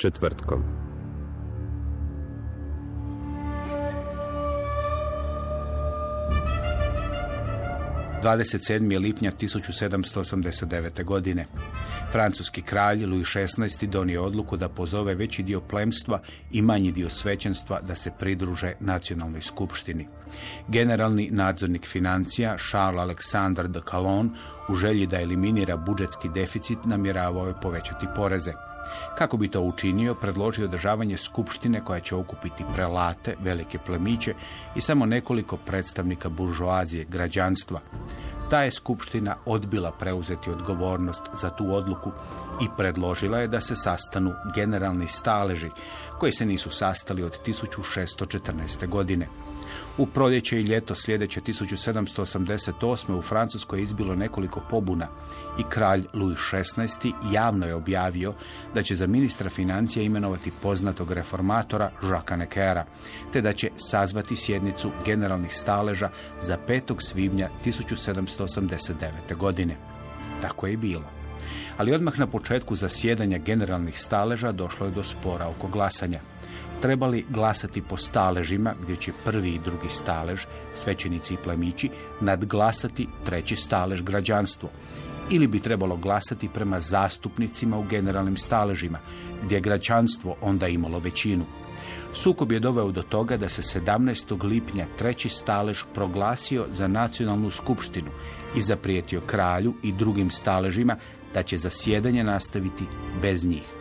Četvrtkom. – 27. lipnja 1789. godine. Francuski kralj Louis XVI. donio odluku da pozove veći dio plemstva i manji dio svećenstva da se pridruže nacionalnoj skupštini. Generalni nadzornik financija Charles Alexandre de Calonne u želji da eliminira budžetski deficit namjeravao je povećati poreze. Kako bi to učinio, predložio održavanje skupštine koja će okupiti prelate, velike plemiće i samo nekoliko predstavnika buržoazije, građanstva. Ta je skupština odbila preuzeti odgovornost za tu odluku i predložila je da se sastanu generalni staleži koji se nisu sastali od 1614. godine. U proljeće i ljeto sljedeće 1788. u Francuskoj je izbilo nekoliko pobuna i kralj Louis XVI. javno je objavio da će za ministra financija imenovati poznatog reformatora Jacques Neckera, te da će sazvati sjednicu generalnih staleža za 5. svibnja 1789. godine. Tako je i bilo. Ali odmah na početku zasjedanja generalnih staleža došlo je do spora oko glasanja trebali glasati po staležima, gdje će prvi i drugi stalež, svećenici i plemići, nadglasati treći stalež građanstvo. Ili bi trebalo glasati prema zastupnicima u generalnim staležima, gdje je građanstvo onda imalo većinu. Sukob je doveo do toga da se 17. lipnja treći stalež proglasio za nacionalnu skupštinu i zaprijetio kralju i drugim staležima da će zasjedanje nastaviti bez njih.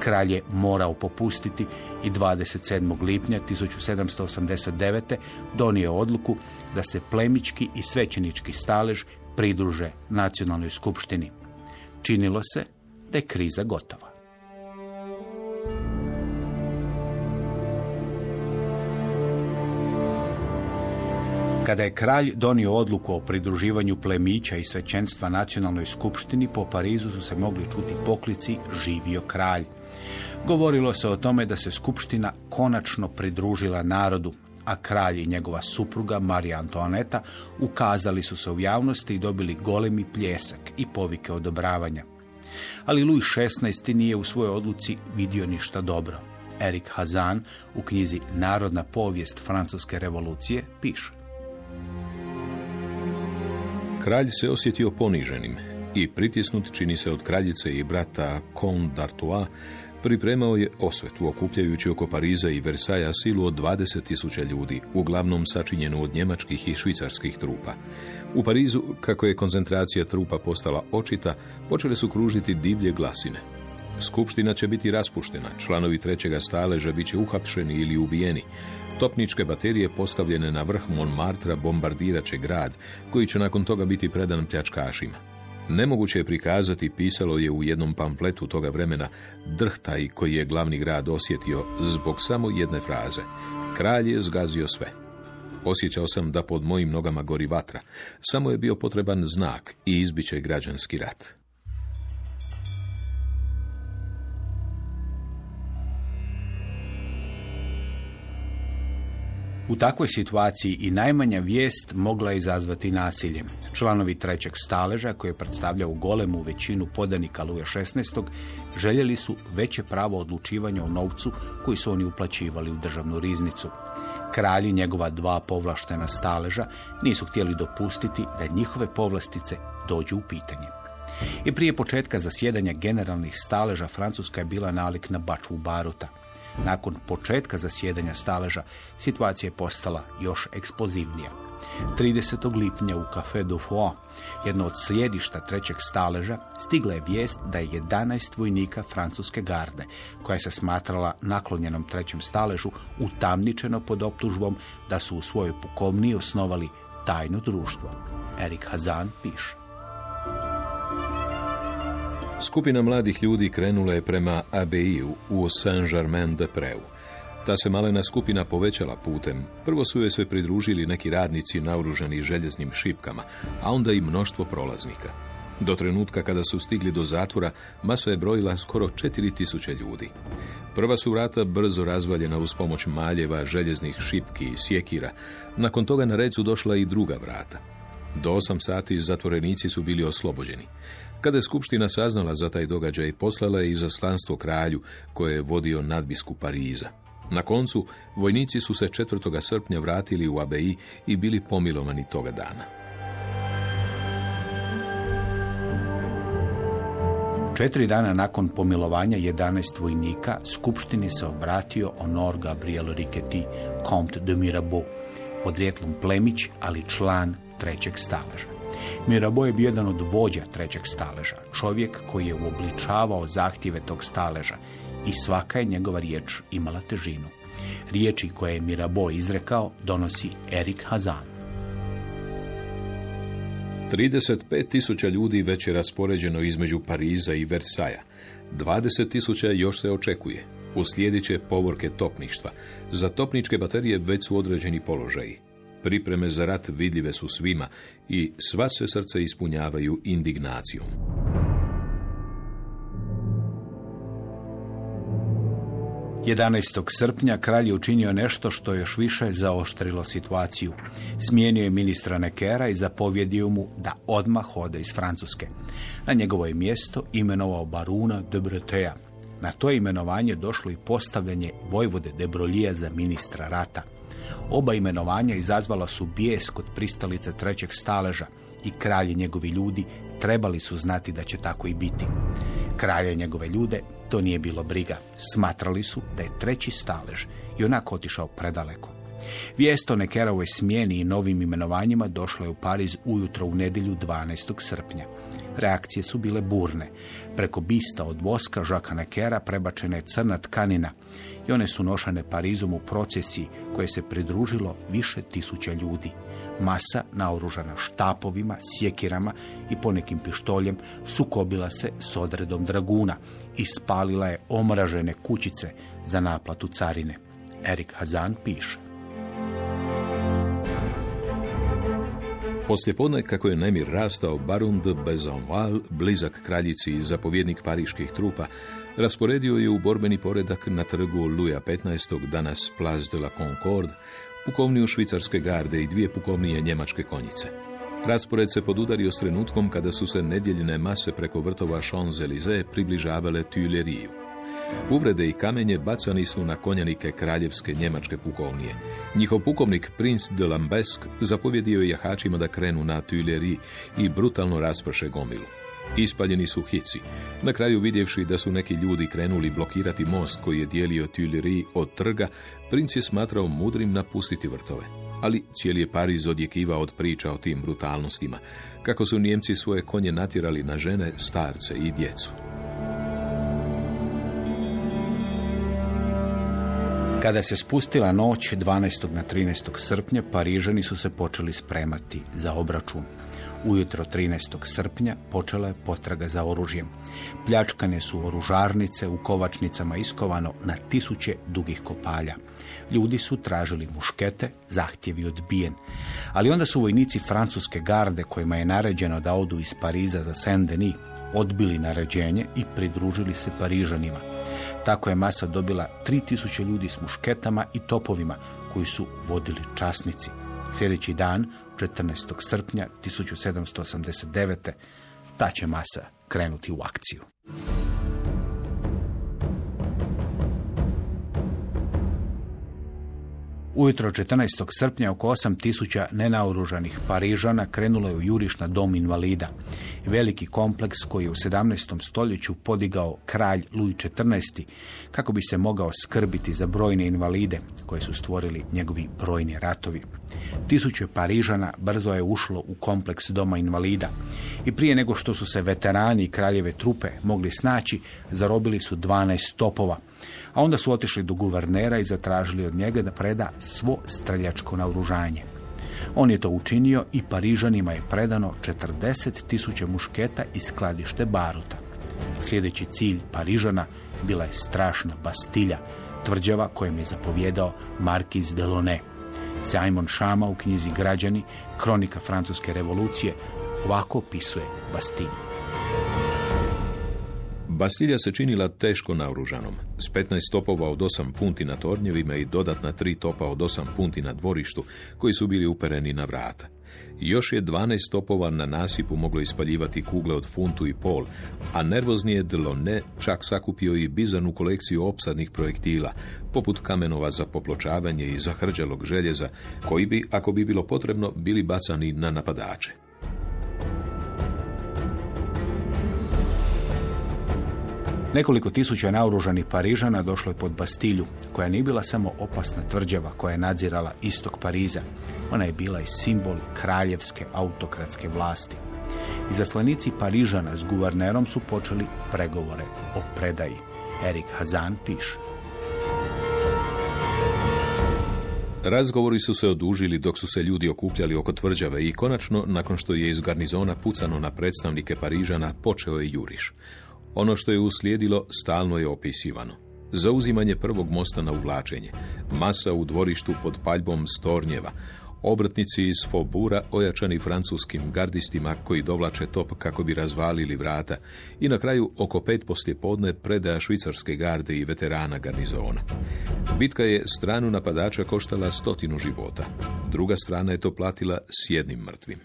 Kralj je morao popustiti i 27. lipnja 1789. donio odluku da se plemički i svećenički stalež pridruže nacionalnoj skupštini. Činilo se da je kriza gotova. Kada je kralj donio odluku o pridruživanju plemića i svećenstva nacionalnoj skupštini, po Parizu su se mogli čuti poklici živio kralj. Govorilo se o tome da se skupština konačno pridružila narodu, a kralj i njegova supruga Marija Antoaneta ukazali su se u javnosti i dobili golemi pljesak i povike odobravanja. Ali Louis XVI. nije u svojoj odluci vidio ništa dobro. Erik Hazan u knjizi Narodna povijest francuske revolucije piše. Kralj se osjetio poniženim i pritisnut čini se od kraljice i brata Comte d'Artois, pripremao je osvetu okupljajući oko Pariza i Versaja silu od 20.000 ljudi, uglavnom sačinjenu od njemačkih i švicarskih trupa. U Parizu, kako je koncentracija trupa postala očita, počele su kružiti divlje glasine. Skupština će biti raspuštena, članovi trećega staleža bit će uhapšeni ili ubijeni. Topničke baterije postavljene na vrh Montmartra bombardirat će grad, koji će nakon toga biti predan pljačkašima. Nemoguće je prikazati, pisalo je u jednom pamfletu toga vremena, drhtaj koji je glavni grad osjetio zbog samo jedne fraze. Kralj je zgazio sve. Osjećao sam da pod mojim nogama gori vatra. Samo je bio potreban znak i izbiće građanski rat. U takvoj situaciji i najmanja vijest mogla je izazvati nasilje. Članovi trećeg staleža, koji je predstavljao golemu većinu podanika Luja XVI. željeli su veće pravo odlučivanja o novcu koji su oni uplaćivali u državnu riznicu. Kralji njegova dva povlaštena staleža nisu htjeli dopustiti da njihove povlastice dođu u pitanje. I prije početka zasjedanja generalnih staleža Francuska je bila nalik na bačvu baruta. Nakon početka zasjedanja staleža situacija je postala još eksplozivnija. 30. lipnja u Café du Foix, jedno od sjedišta trećeg staleža, stigla je vijest da je 11 vojnika francuske garde, koja se smatrala naklonjenom trećem staležu, utamničeno pod optužbom da su u svojoj pukovniji osnovali tajno društvo. Erik Hazan piše. Skupina mladih ljudi krenula je prema Abeiju u Saint-Germain-de-Preu. Ta se malena skupina povećala putem. Prvo su joj se pridružili neki radnici naoružani željeznim šipkama, a onda i mnoštvo prolaznika. Do trenutka kada su stigli do zatvora, masa je brojila skoro 4000 ljudi. Prva su vrata brzo razvaljena uz pomoć maljeva, željeznih šipki i sjekira. Nakon toga na red su došla i druga vrata. Do osam sati zatvorenici su bili oslobođeni. Kada je Skupština saznala za taj događaj, poslala je izaslanstvo kralju koje je vodio nadbisku Pariza. Na koncu, vojnici su se 4. srpnja vratili u ABI i bili pomilovani toga dana. Četiri dana nakon pomilovanja 11 vojnika, Skupštini se obratio Honor Gabriel Riquetti, Comte de Mirabeau, podrijetlom plemić, ali član trećeg staleža. Mirabeau je bio jedan od vođa trećeg staleža, čovjek koji je uobličavao zahtjeve tog staleža i svaka je njegova riječ imala težinu. Riječi koje je Mirabeau izrekao donosi Erik Hazan. 35 tisuća ljudi već je raspoređeno između Pariza i Versaja. 20 tisuća još se očekuje. Uslijedit će povorke topništva. Za topničke baterije već su određeni položaji. Pripreme za rat vidljive su svima i sva se srca ispunjavaju indignacijom. 11. srpnja kralj je učinio nešto što još više zaoštrilo situaciju. Smijenio je ministra Nekera i zapovjedio mu da odmah ode iz Francuske. Na njegovo je mjesto imenovao baruna de Bretea. Na to imenovanje došlo i postavljanje Vojvode de Brolija za ministra rata. Oba imenovanja izazvala su bijes kod pristalice trećeg staleža i kralji njegovi ljudi trebali su znati da će tako i biti. Kralje njegove ljude to nije bilo briga. Smatrali su da je treći stalež i onako otišao predaleko. Vijest o Nekerovoj smjeni i novim imenovanjima došla je u Pariz ujutro u nedjelju 12. srpnja. Reakcije su bile burne. Preko bista od voska Žaka Nekera prebačena je crna tkanina i one su nošane Parizom u procesiji koje se pridružilo više tisuća ljudi. Masa, naoružana štapovima, sjekirama i ponekim pištoljem, sukobila se s odredom draguna i spalila je omražene kućice za naplatu carine. Erik Hazan piše. Poslije podne, kako je nemir rastao, Baron de Bezonval, blizak kraljici i zapovjednik pariških trupa, rasporedio je u borbeni poredak na trgu Luja XV. danas Place de la Concorde, pukovniju švicarske garde i dvije pukovnije njemačke konjice. Raspored se podudario s trenutkom kada su se nedjeljne mase preko vrtova Champs-Élysées približavale Tuileriju. Uvrede i kamenje bacani su na konjanike kraljevske njemačke pukovnije. Njihov pukovnik Prince de Lambesk zapovjedio je jahačima da krenu na Tuileries i brutalno rasprše gomilu. Ispaljeni su hici. Na kraju vidjevši da su neki ljudi krenuli blokirati most koji je dijelio Tuileries od trga, princ je smatrao mudrim napustiti vrtove. Ali cijeli je Pariz odjekivao od priča o tim brutalnostima, kako su Nijemci svoje konje natjerali na žene, starce i djecu. Kada se spustila noć 12. na 13. srpnja, Parižani su se počeli spremati za obračun. Ujutro 13. srpnja počela je potraga za oružjem. Pljačkane su oružarnice, u kovačnicama iskovano na tisuće dugih kopalja. Ljudi su tražili muškete, zahtjevi odbijen. Ali onda su vojnici francuske garde kojima je naređeno da odu iz Pariza za Saint-Denis odbili naređenje i pridružili se Parižanima. Tako je masa dobila 3000 ljudi s mušketama i topovima koji su vodili časnici. Sljedeći dan, 14. srpnja 1789. ta će masa krenuti u akciju. Ujutro 14. srpnja oko 8000 nenaoružanih Parižana krenulo je u juriš na dom invalida. Veliki kompleks koji je u 17. stoljeću podigao kralj Louis XIV kako bi se mogao skrbiti za brojne invalide koje su stvorili njegovi brojni ratovi. Tisuće Parižana brzo je ušlo u kompleks doma invalida i prije nego što su se veterani i kraljeve trupe mogli snaći, zarobili su 12 topova, a onda su otišli do guvernera i zatražili od njega da preda svo streljačko naoružanje. On je to učinio i Parižanima je predano 40 tisuća mušketa iz skladište Baruta. Sljedeći cilj Parižana bila je strašna Bastilja, tvrđava kojem je zapovjedao Markiz Delaunay. Simon Šama u knjizi Građani, kronika francuske revolucije, ovako opisuje Bastilju. Bastilja se činila teško naoružanom, s 15 topova od 8 punti na tornjevima i dodatna 3 topa od 8 punti na dvorištu, koji su bili upereni na vrata. Još je 12 topova na nasipu moglo ispaljivati kugle od funtu i pol, a nervozni je Delaunay čak sakupio i bizarnu kolekciju opsadnih projektila, poput kamenova za popločavanje i zahrđalog željeza, koji bi, ako bi bilo potrebno, bili bacani na napadače. Nekoliko tisuća naoružanih Parižana došlo je pod Bastilju, koja nije bila samo opasna tvrđava koja je nadzirala istok Pariza. Ona je bila i simbol kraljevske autokratske vlasti. Izaslanici Parižana s guvernerom su počeli pregovore o predaji. Erik Hazan piše. Razgovori su se odužili dok su se ljudi okupljali oko tvrđave i konačno, nakon što je iz garnizona pucano na predstavnike Parižana, počeo je juriš. Ono što je uslijedilo stalno je opisivano. Zauzimanje prvog mosta na uvlačenje, masa u dvorištu pod paljbom Stornjeva, obrtnici iz Fobura ojačani francuskim gardistima koji dovlače top kako bi razvalili vrata i na kraju oko pet poslje podne predaja švicarske garde i veterana garnizona. Bitka je stranu napadača koštala stotinu života. Druga strana je to platila s jednim mrtvim.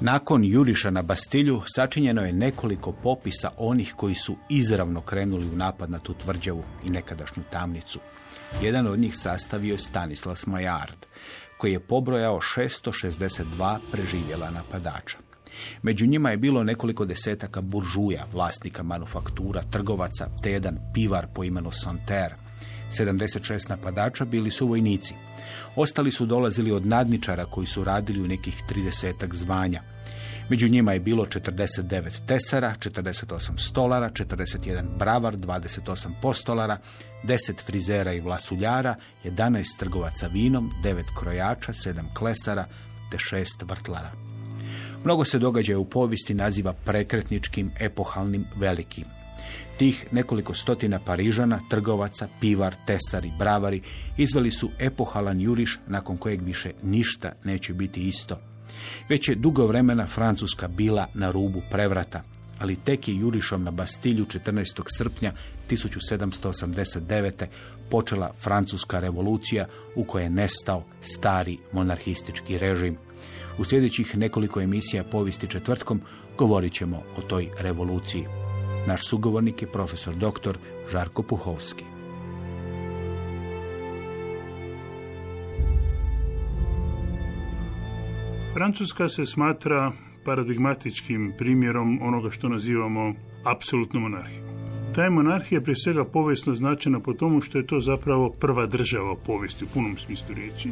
Nakon juriša na Bastilju sačinjeno je nekoliko popisa onih koji su izravno krenuli u napad na tu tvrđavu i nekadašnju tamnicu. Jedan od njih sastavio je Stanislas Majard, koji je pobrojao 662 preživjela napadača. Među njima je bilo nekoliko desetaka buržuja, vlasnika manufaktura, trgovaca, te jedan pivar po imenu Santerre. 76 napadača bili su vojnici. Ostali su dolazili od nadničara koji su radili u nekih 30 zvanja. Među njima je bilo 49 tesara, 48 stolara, 41 bravar, 28 postolara, 10 frizera i vlasuljara, 11 trgovaca vinom, 9 krojača, 7 klesara te 6 vrtlara. Mnogo se događaja u povijesti naziva prekretničkim, epohalnim, velikim. Tih nekoliko stotina Parižana, trgovaca, pivar, tesari, bravari izveli su epohalan juriš nakon kojeg više ništa neće biti isto. Već je dugo vremena Francuska bila na rubu prevrata, ali tek je jurišom na Bastilju 14. srpnja 1789. počela Francuska revolucija u kojoj je nestao stari monarhistički režim. U sljedećih nekoliko emisija povijesti četvrtkom govorit ćemo o toj revoluciji. Naš sugovornik je profesor dr. Žarko Puhovski. Francuska se smatra paradigmatičkim primjerom onoga što nazivamo apsolutnom monarhijom. Ta je monarhija prije svega povijesno značena po tomu što je to zapravo prva država u povijesti u punom smislu riječi.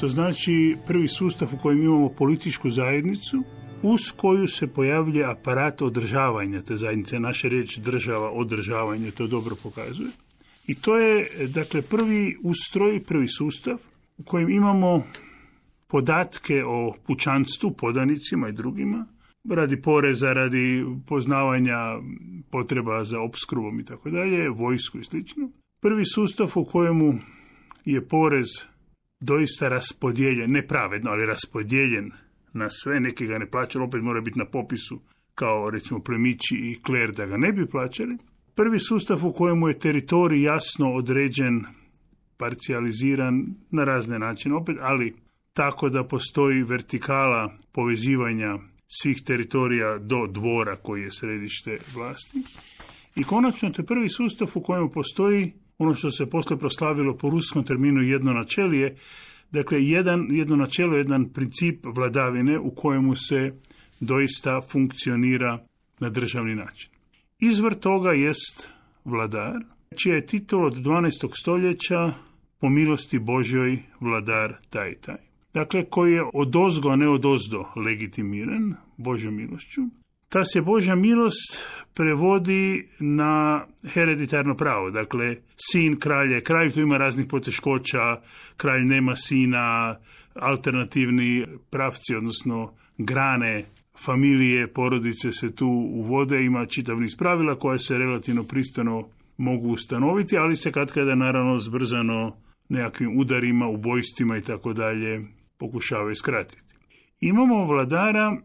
To znači prvi sustav u kojem imamo političku zajednicu uz koju se pojavlja aparat održavanja te zajednice. Naša riječ država, održavanje, to dobro pokazuje. I to je, dakle, prvi ustroj, prvi sustav u kojem imamo podatke o pučanstvu, podanicima i drugima, radi poreza, radi poznavanja potreba za opskrbom i tako dalje, vojsku i slično. Prvi sustav u kojemu je porez doista raspodijeljen, nepravedno, ali raspodijeljen na sve, neki ga ne plaćaju, opet mora biti na popisu kao recimo plemići i kler da ga ne bi plaćali. Prvi sustav u kojemu je teritorij jasno određen, parcijaliziran na razne načine, opet, ali tako da postoji vertikala povezivanja svih teritorija do dvora koji je središte vlasti. I konačno to je prvi sustav u kojem postoji ono što se poslije proslavilo po ruskom terminu jedno načelije, dakle jedan, jedno načelo, jedan princip vladavine u kojemu se doista funkcionira na državni način. Izvor toga jest vladar, čija je titul od 12. stoljeća po milosti Božjoj vladar taj taj. Dakle, koji je od ozgo, a ne od ozdo legitimiran Božjom milošću. Ta se Božja milost prevodi na hereditarno pravo. Dakle, sin kralje, kralj tu ima raznih poteškoća, kralj nema sina, alternativni pravci, odnosno grane familije, porodice se tu uvode, ima čitav niz pravila koje se relativno pristojno mogu ustanoviti, ali se kad kada naravno zbrzano nekakvim udarima, ubojstvima i tako dalje pokušavaju skratiti. Imamo vladara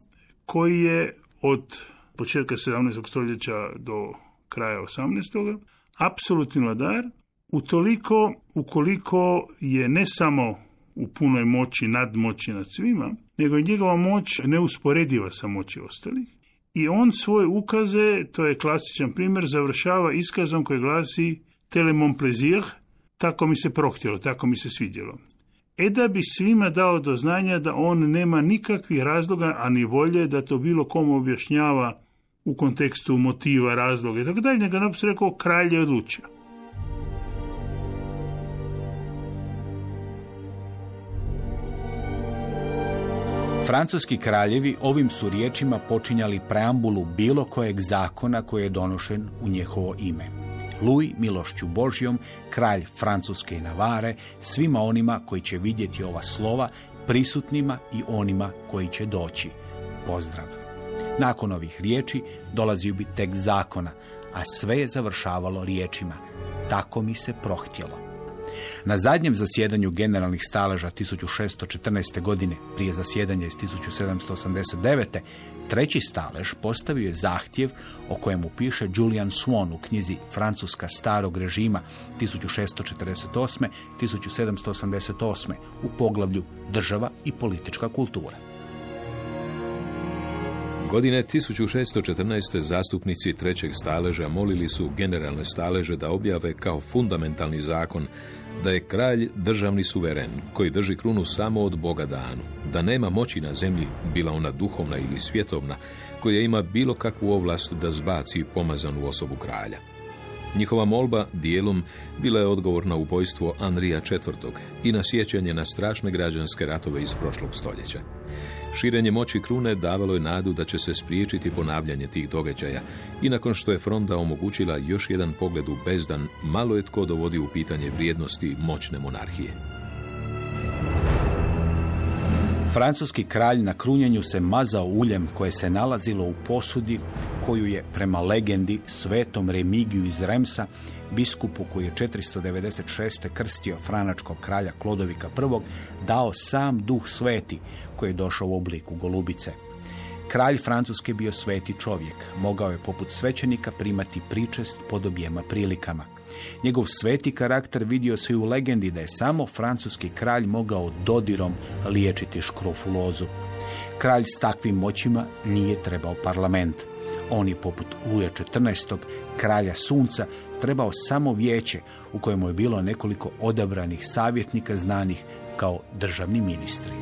koji je od početka 17. stoljeća do kraja 18. apsolutni vladar utoliko ukoliko je ne samo u punoj moći, nadmoći nad svima, nego je njegova moć neusporediva sa moći ostalih. I on svoje ukaze, to je klasičan primjer, završava iskazom koji glasi tele mon plaisir, tako mi se prohtjelo, tako mi se svidjelo. E da bi svima dao do znanja da on nema nikakvih razloga, a ni volje da to bilo komu objašnjava u kontekstu motiva, razloga i tako dalje, nego naprosto rekao kralj je odlučio. Francuski kraljevi ovim su riječima počinjali preambulu bilo kojeg zakona koji je donošen u njihovo ime. Louis milošću Božjom, kralj Francuske i Navare, svima onima koji će vidjeti ova slova, prisutnima i onima koji će doći. Pozdrav. Nakon ovih riječi dolazio bi tek zakona, a sve je završavalo riječima. Tako mi se prohtjelo. Na zadnjem zasjedanju generalnih staleža 1614. godine, prije zasjedanja iz 1789. treći stalež postavio je zahtjev o kojemu piše Julian Swan u knjizi Francuska starog režima 1648-1788 u poglavlju Država i politička kultura. Godine 1614. zastupnici trećeg staleža molili su generalne staleže da objave kao fundamentalni zakon da je kralj državni suveren koji drži krunu samo od Boga danu, da nema moći na zemlji, bila ona duhovna ili svjetovna, koja ima bilo kakvu ovlast da zbaci pomazanu osobu kralja. Njihova molba dijelom bila je odgovor na ubojstvo Anrija IV. i na sjećanje na strašne građanske ratove iz prošlog stoljeća. Širenje moći krune davalo je nadu da će se spriječiti ponavljanje tih događaja i nakon što je fronda omogućila još jedan pogled u bezdan, malo je tko dovodi u pitanje vrijednosti moćne monarhije. Francuski kralj na krunjenju se mazao uljem koje se nalazilo u posudi koju je prema legendi svetom Remigiju iz Remsa, biskupu koji je 496. krstio franačkog kralja Klodovika I, dao sam duh sveti koji je došao u obliku golubice. Kralj Francuske bio sveti čovjek, mogao je poput svećenika primati pričest pod objema prilikama. Njegov sveti karakter vidio se i u legendi da je samo francuski kralj mogao dodirom liječiti škrofulozu. Kralj s takvim moćima nije trebao parlament. On je poput Luja XIV. kralja sunca trebao samo vijeće u kojemu je bilo nekoliko odabranih savjetnika znanih kao državni ministri.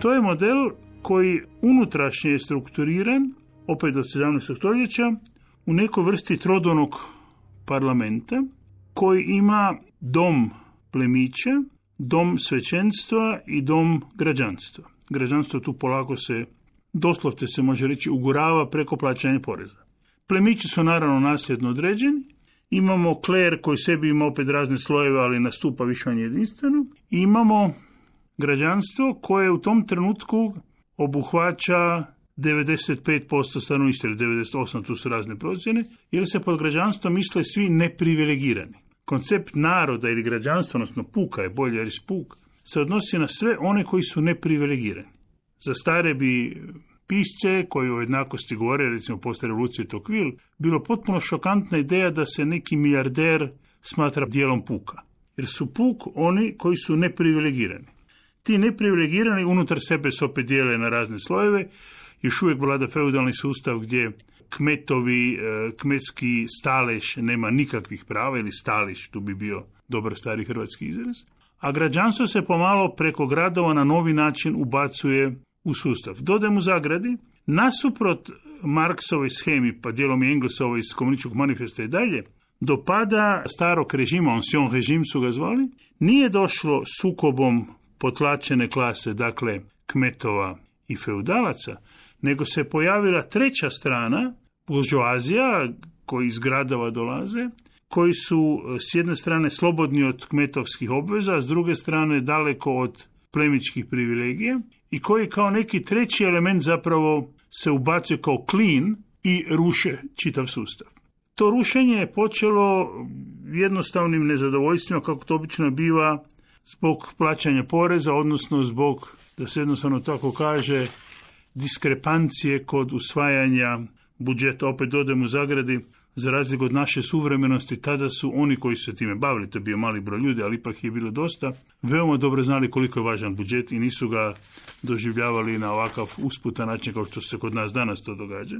To je model koji unutrašnje je strukturiran, opet do 17. stoljeća, u nekoj vrsti trodonog parlamenta koji ima dom plemića, dom svećenstva i dom građanstva. Građanstvo tu polako se, doslovce se može reći, ugurava preko plaćanja poreza. Plemići su naravno nasljedno određeni, imamo kler koji sebi ima opet razne slojeve, ali nastupa više jedinstveno, i imamo građanstvo koje u tom trenutku obuhvaća 95% stanovništva ili 98, tu su razne procjene, jer se pod građanstvom misle svi neprivilegirani. Koncept naroda ili građanstva, odnosno puka je bolje jer puk, se odnosi na sve one koji su neprivilegirani. Za stare bi pisce koji o jednakosti govore, recimo poslije revolucije Tokvil, bilo potpuno šokantna ideja da se neki milijarder smatra dijelom puka. Jer su puk oni koji su neprivilegirani. Ti neprivilegirani unutar sebe se opet dijele na razne slojeve, još uvijek vlada feudalni sustav gdje kmetovi, e, kmetski stalež nema nikakvih prava ili stališ, tu bi bio dobar stari hrvatski izraz. A građanstvo se pomalo preko gradova na novi način ubacuje u sustav. Dodajmo u zagradi, nasuprot Marksovoj schemi, pa dijelom i Englesovoj iz komunističkog manifesta i dalje, do pada starog režima, ancien režim su ga zvali, nije došlo sukobom potlačene klase, dakle kmetova i feudalaca, nego se pojavila treća strana, buržoazija, koji iz gradova dolaze, koji su s jedne strane slobodni od kmetovskih obveza, a s druge strane daleko od plemičkih privilegija i koji kao neki treći element zapravo se ubacuje kao klin i ruše čitav sustav. To rušenje je počelo jednostavnim nezadovoljstvima, kako to obično biva, zbog plaćanja poreza, odnosno zbog, da se jednostavno tako kaže, diskrepancije kod usvajanja budžeta. Opet dodem u zagradi, za razliku od naše suvremenosti, tada su oni koji se time bavili, to je bio mali broj ljudi, ali ipak je bilo dosta, veoma dobro znali koliko je važan budžet i nisu ga doživljavali na ovakav usputan način kao što se kod nas danas to događa.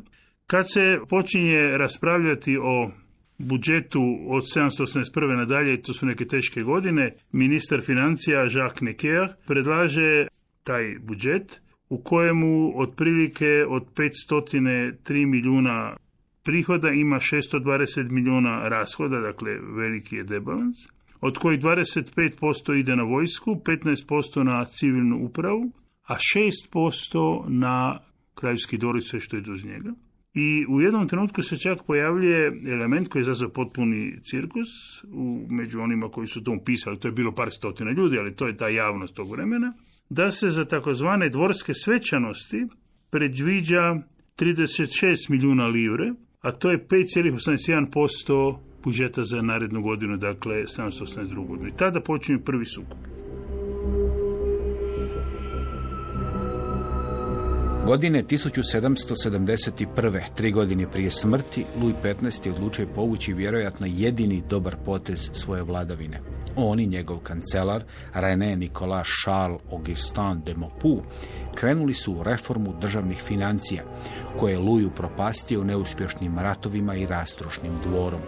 Kad se počinje raspravljati o budžetu od 781. nadalje, to su neke teške godine, ministar financija Jacques Necker predlaže taj budžet u kojemu otprilike od 503 milijuna prihoda ima 620 milijuna rashoda, dakle veliki je debalans, od kojih 25% ide na vojsku, 15% na civilnu upravu, a 6% na kraljevski dvor sve što ide uz njega. I u jednom trenutku se čak pojavljuje element koji je zazvao potpuni cirkus u, među onima koji su to pisali, to je bilo par stotina ljudi, ali to je ta javnost tog vremena, da se za takozvane dvorske svećanosti predviđa 36 milijuna livre, a to je 5,81% budžeta za narednu godinu, dakle 782. godinu. I tada počinju prvi sukup. Godine 1771. tri godine prije smrti, Louis XV. je odlučio povući vjerojatno jedini dobar potez svoje vladavine. On i njegov kancelar, René Nicolas Charles Augustin de Maupoux, krenuli su u reformu državnih financija, koje je Louis propastio neuspješnim ratovima i rastrošnim dvorom.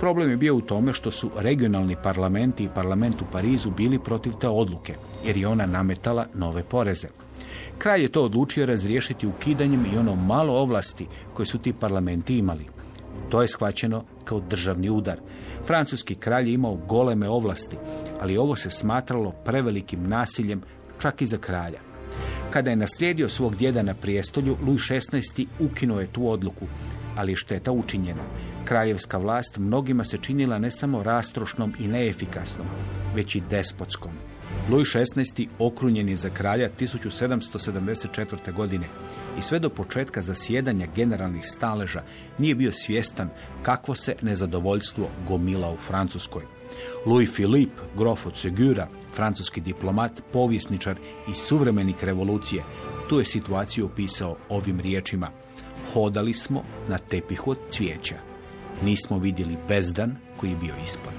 Problem je bio u tome što su regionalni parlamenti i parlament u Parizu bili protiv te odluke, jer je ona nametala nove poreze. Kralj je to odlučio razriješiti ukidanjem i ono malo ovlasti koje su ti parlamenti imali. To je shvaćeno kao državni udar. Francuski kralj je imao goleme ovlasti, ali ovo se smatralo prevelikim nasiljem čak i za kralja. Kada je naslijedio svog djeda na prijestolju, Louis XVI. ukinuo je tu odluku, ali šteta učinjena. Kraljevska vlast mnogima se činila ne samo rastrošnom i neefikasnom, već i despotskom. Louis XVI. okrunjen je za kralja 1774. godine i sve do početka zasjedanja generalnih staleža nije bio svjestan kakvo se nezadovoljstvo gomila u Francuskoj. Louis Philippe, grof od Segura, francuski diplomat, povjesničar i suvremenik revolucije, tu je situaciju opisao ovim riječima. Hodali smo na tepihu od cvijeća. Nismo vidjeli bezdan koji je bio ispod.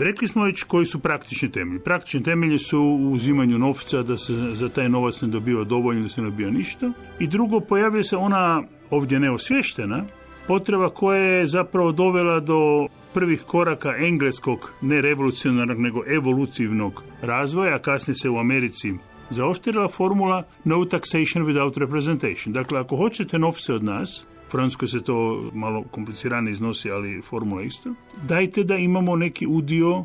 Rekli smo već koji su praktični temelji. Praktični temelji su u uzimanju novca da se za taj novac ne dobiva dovoljno, da se ne dobija ništa. I drugo, pojavljuje se ona ovdje neosvještena potreba koja je zapravo dovela do prvih koraka engleskog, ne revolucionarnog, nego evolutivnog razvoja, a kasnije se u Americi zaoštrila formula no taxation without representation. Dakle, ako hoćete novce od nas, u Francuskoj se to malo komplicirane iznosi, ali formula isto. Dajte da imamo neki udio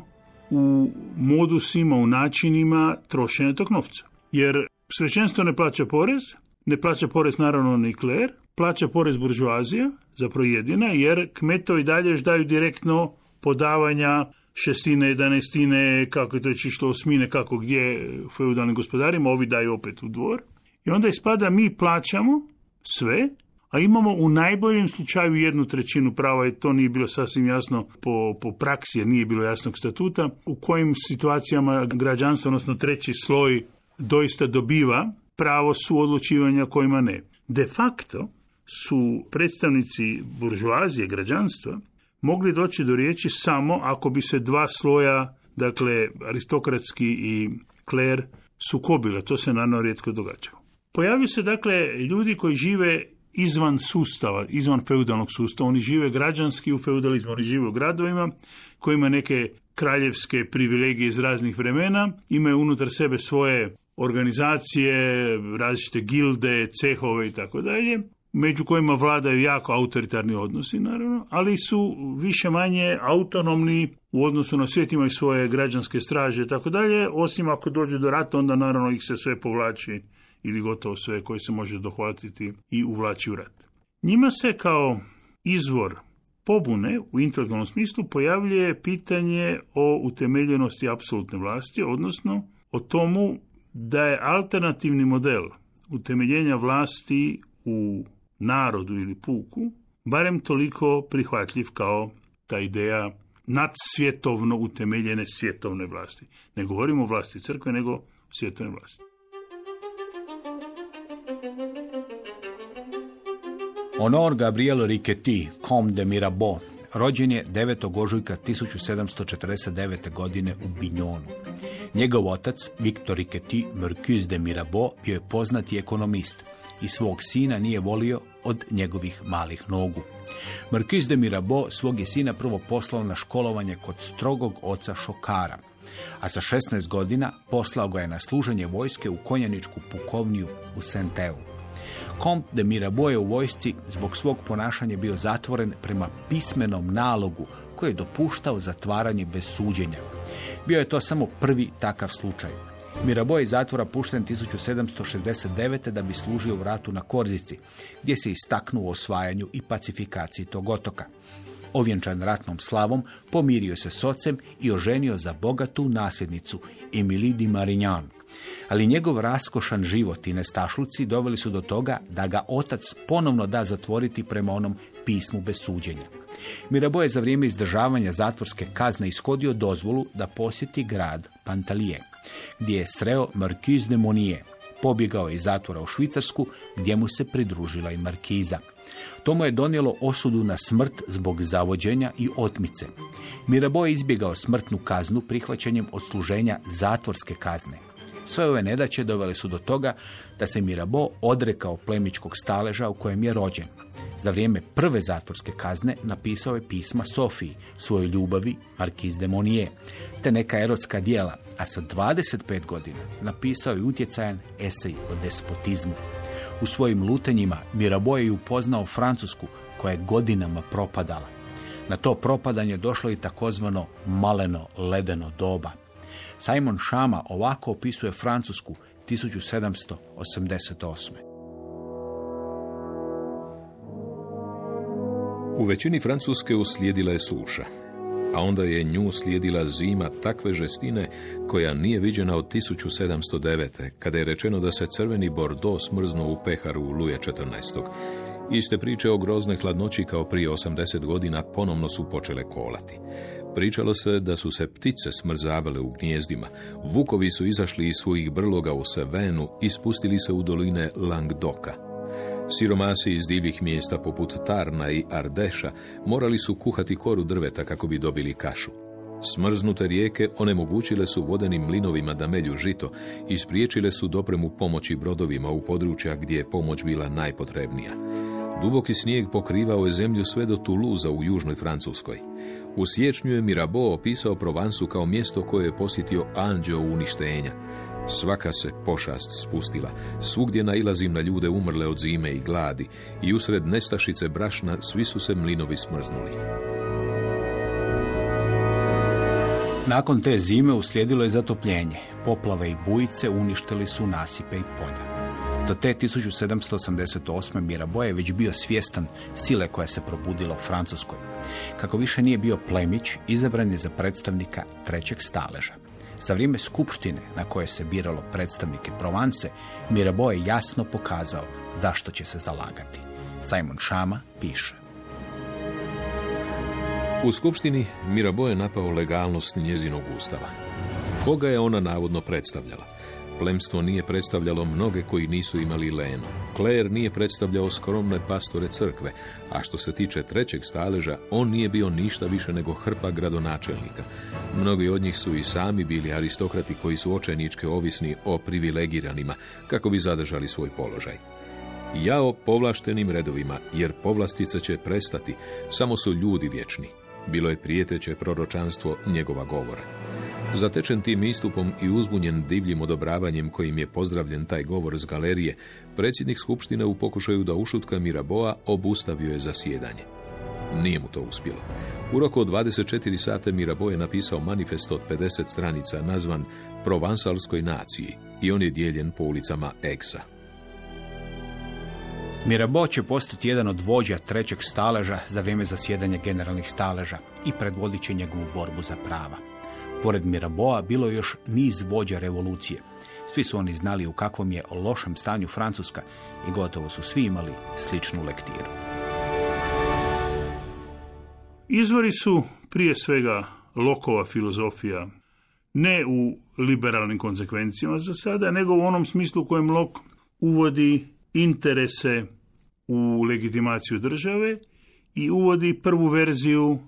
u modusima, u načinima trošenja tog novca. Jer svećenstvo ne plaća porez, ne plaća porez naravno ni kler, plaća porez buržuazija, zapravo jedina, jer kmetovi dalje još daju direktno podavanja šestine, jedanestine, kako je to išlo osmine, kako gdje feudalnim gospodarima, ovi daju opet u dvor. I onda ispada mi plaćamo sve, a imamo u najboljem slučaju jednu trećinu prava, i to nije bilo sasvim jasno po, po praksi, jer nije bilo jasnog statuta, u kojim situacijama građanstvo, odnosno treći sloj, doista dobiva pravo suodlučivanja kojima ne. De facto su predstavnici buržuazije, građanstva, mogli doći do riječi samo ako bi se dva sloja, dakle aristokratski i kler, sukobile. To se naravno rijetko događalo. Pojavio se dakle ljudi koji žive izvan sustava, izvan feudalnog sustava. Oni žive građanski u feudalizmu, oni žive u gradovima koji imaju neke kraljevske privilegije iz raznih vremena, imaju unutar sebe svoje organizacije, različite gilde, cehove i tako dalje, među kojima vladaju jako autoritarni odnosi, naravno, ali su više manje autonomni u odnosu na svijet, imaju svoje građanske straže i tako dalje, osim ako dođe do rata, onda naravno ih se sve povlači ili gotovo sve koje se može dohvatiti i uvlači u rat. Njima se kao izvor pobune u intelektualnom smislu pojavljuje pitanje o utemeljenosti apsolutne vlasti, odnosno o tomu da je alternativni model utemeljenja vlasti u narodu ili puku barem toliko prihvatljiv kao ta ideja nadsvjetovno utemeljene svjetovne vlasti. Ne govorimo o vlasti crkve, nego svjetovne vlasti. Honor Gabriel Riquetti, Comte de Mirabeau, rođen je 9. ožujka 1749. godine u Bignonu. Njegov otac, Victor Riquetti Mercus de Mirabeau, bio je poznati ekonomist i svog sina nije volio od njegovih malih nogu. Marquis de Mirabeau svog je sina prvo poslao na školovanje kod strogog oca Šokara, a sa 16 godina poslao ga je na služenje vojske u konjaničku pukovniju u Senteu. Comte de Mirabeau je u vojsci zbog svog ponašanja bio zatvoren prema pismenom nalogu koji je dopuštao zatvaranje bez suđenja. Bio je to samo prvi takav slučaj. Mirabeau je zatvora pušten 1769. da bi služio u ratu na Korzici, gdje se istaknuo osvajanju i pacifikaciji tog otoka. Ovjenčan ratnom slavom, pomirio se s ocem i oženio za bogatu nasljednicu Emilie di Marignan. Ali njegov raskošan život i nestašluci doveli su do toga da ga otac ponovno da zatvoriti prema onom pismu bez suđenja. Mirabeau je za vrijeme izdržavanja zatvorske kazne ishodio dozvolu da posjeti grad Pantalije, gdje je sreo Marquise de Monije. Pobjegao je iz zatvora u Švicarsku, gdje mu se pridružila i Markiza. To mu je donijelo osudu na smrt zbog zavođenja i otmice. Mirabeau je izbjegao smrtnu kaznu prihvaćanjem odsluženja zatvorske kazne. Sve ove nedaće dovele su do toga da se Mirabeau odrekao plemičkog staleža u kojem je rođen. Za vrijeme prve zatvorske kazne napisao je pisma Sofiji, svojoj ljubavi Markiz de Monije, te neka erotska dijela, a sa 25 godina napisao je utjecajan esej o despotizmu. U svojim lutenjima Mirabeau je upoznao Francusku koja je godinama propadala. Na to propadanje došlo i takozvano maleno ledeno doba. Simon Šama ovako opisuje Francusku 1788. U većini Francuske uslijedila je suša, a onda je nju slijedila zima takve žestine koja nije viđena od 1709. kada je rečeno da se crveni bordo smrznuo u peharu Luje XIV. Iste priče o groznoj hladnoći kao prije 80 godina ponovno su počele kolati. Pričalo se da su se ptice smrzavale u gnjezdima, vukovi su izašli iz svojih brloga u Sevenu i spustili se u doline Langdoka. Siromasi iz divih mjesta poput Tarna i Ardeša morali su kuhati koru drveta kako bi dobili kašu. Smrznute rijeke onemogućile su vodenim mlinovima da melju žito i spriječile su dopremu pomoći brodovima u područja gdje je pomoć bila najpotrebnija. Duboki snijeg pokrivao je zemlju sve do Toulouse u južnoj Francuskoj. U siječnju je Mirabeau opisao Provansu kao mjesto koje je posjetio anđeo uništenja. Svaka se pošast spustila. Svugdje nailazim na ljude umrle od zime i gladi i usred nestašice brašna svi su se mlinovi smrznuli. Nakon te zime uslijedilo je zatopljenje. Poplave i bujice uništili su nasipe i polja. Do te 1788. Mirabeau je već bio svjestan sile koja se probudila u Francuskoj. Kako više nije bio plemić, izabran je za predstavnika trećeg staleža. Za vrijeme skupštine na koje se biralo predstavnike Provance, Mirabeau je jasno pokazao zašto će se zalagati. Simon Šama piše. U skupštini Mirabeau je napao legalnost njezinog ustava. Koga je ona navodno predstavljala? Plemstvo nije predstavljalo mnoge koji nisu imali leno. Kler nije predstavljao skromne pastore crkve, a što se tiče trećeg staleža, on nije bio ništa više nego hrpa gradonačelnika. Mnogi od njih su i sami bili aristokrati koji su očajničke ovisni o privilegiranima, kako bi zadržali svoj položaj. Jao povlaštenim redovima, jer povlastica će prestati, samo su ljudi vječni. Bilo je prijeteće proročanstvo njegova govora. Zatečen tim istupom i uzbunjen divljim odobravanjem kojim je pozdravljen taj govor s galerije, predsjednik Skupštine u pokušaju da ušutka Miraboa obustavio je zasjedanje. Nije mu to uspjelo. U roku od 24 sata Mirabeau je napisao manifest od 50 stranica nazvan Provansalskoj naciji i on je dijeljen po ulicama Egsa. Mirabeau će postati jedan od vođa trećeg staleža za vrijeme zasjedanja generalnih staleža i predvodit će njegovu borbu za prava. Pored Miraboa bilo još niz vođa revolucije. Svi su oni znali u kakvom je lošem stanju Francuska i gotovo su svi imali sličnu lektiru. Izvori su prije svega lokova filozofija, ne u liberalnim konsekvencijama za sada, nego u onom smislu u kojem lok uvodi interese u legitimaciju države i uvodi prvu verziju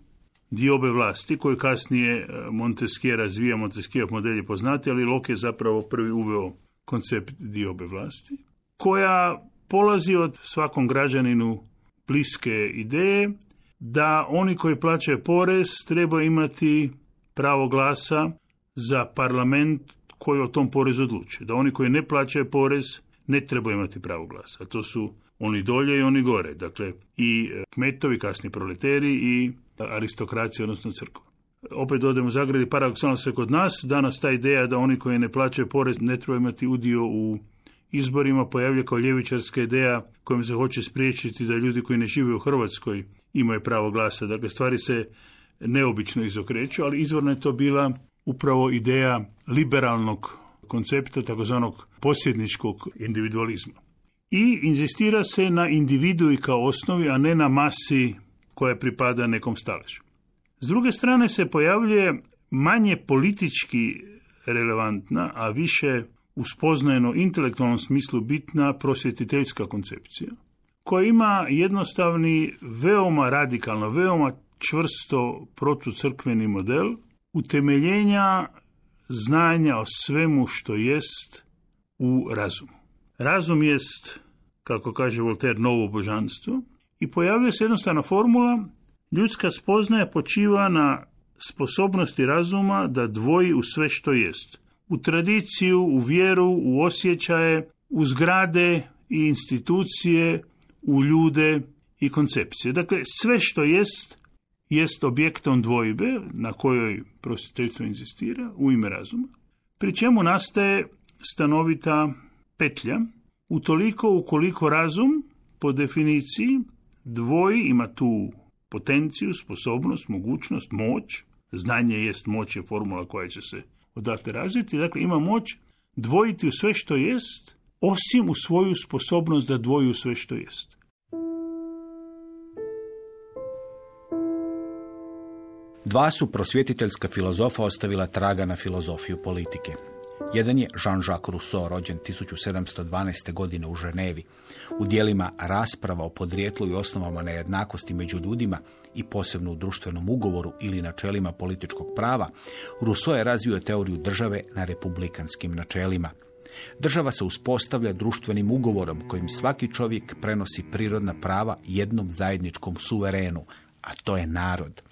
diobe vlasti, koju kasnije e, Montesquieu razvija, Montesquieu model je poznati, ali Locke je zapravo prvi uveo koncept diobe vlasti, koja polazi od svakom građaninu bliske ideje da oni koji plaćaju porez trebaju imati pravo glasa za parlament koji o tom porezu odlučuje. Da oni koji ne plaćaju porez ne trebaju imati pravo glasa. To su oni dolje i oni gore. Dakle, i kmetovi, kasni proleteri i aristokracija, odnosno crkva. Opet odemo u Zagreb i paradoksalno se kod nas. Danas ta ideja da oni koji ne plaćaju porez ne trebaju imati udio u izborima pojavlja kao ljevičarska ideja kojom se hoće spriječiti da ljudi koji ne žive u Hrvatskoj imaju pravo glasa. Dakle, stvari se neobično izokreću, ali izvorno je to bila upravo ideja liberalnog koncepta, takozvanog posjedničkog individualizma. I inzistira se na individu i kao osnovi, a ne na masi koja pripada nekom staležu. S druge strane se pojavljuje manje politički relevantna, a više u intelektualnom smislu bitna prosvjetiteljska koncepcija, koja ima jednostavni, veoma radikalno, veoma čvrsto protucrkveni model utemeljenja znanja o svemu što jest u razumu. Razum jest, kako kaže Voltaire, novo božanstvo i pojavljuje se jednostavna formula ljudska spoznaja počiva na sposobnosti razuma da dvoji u sve što jest. U tradiciju, u vjeru, u osjećaje, u zgrade i institucije, u ljude i koncepcije. Dakle, sve što jest, jest objektom dvojbe na kojoj prosvjetiteljstvo inzistira u ime razuma, pri čemu nastaje stanovita petlja, utoliko ukoliko razum, po definiciji, dvoji, ima tu potenciju, sposobnost, mogućnost, moć, znanje jest moć je formula koja će se odatle razviti, dakle ima moć dvojiti u sve što jest, osim u svoju sposobnost da dvoji u sve što jest. Dva su prosvjetiteljska filozofa ostavila traga na filozofiju politike. Jedan je Jean-Jacques Rousseau, rođen 1712. godine u Ženevi. U dijelima rasprava o podrijetlu i osnovama nejednakosti među ljudima i posebno u društvenom ugovoru ili načelima političkog prava, Rousseau je razvio teoriju države na republikanskim načelima. Država se uspostavlja društvenim ugovorom kojim svaki čovjek prenosi prirodna prava jednom zajedničkom suverenu, a to je narod.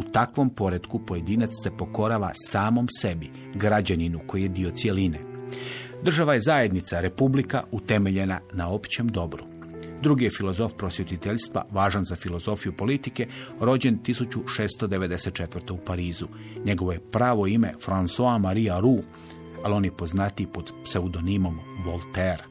U takvom poredku pojedinac se pokorava samom sebi, građaninu koji je dio cijeline. Država je zajednica, republika utemeljena na općem dobru. Drugi je filozof prosvjetiteljstva, važan za filozofiju politike, rođen 1694. u Parizu. Njegovo je pravo ime François Maria Roux, ali on je poznatiji pod pseudonimom Voltaire.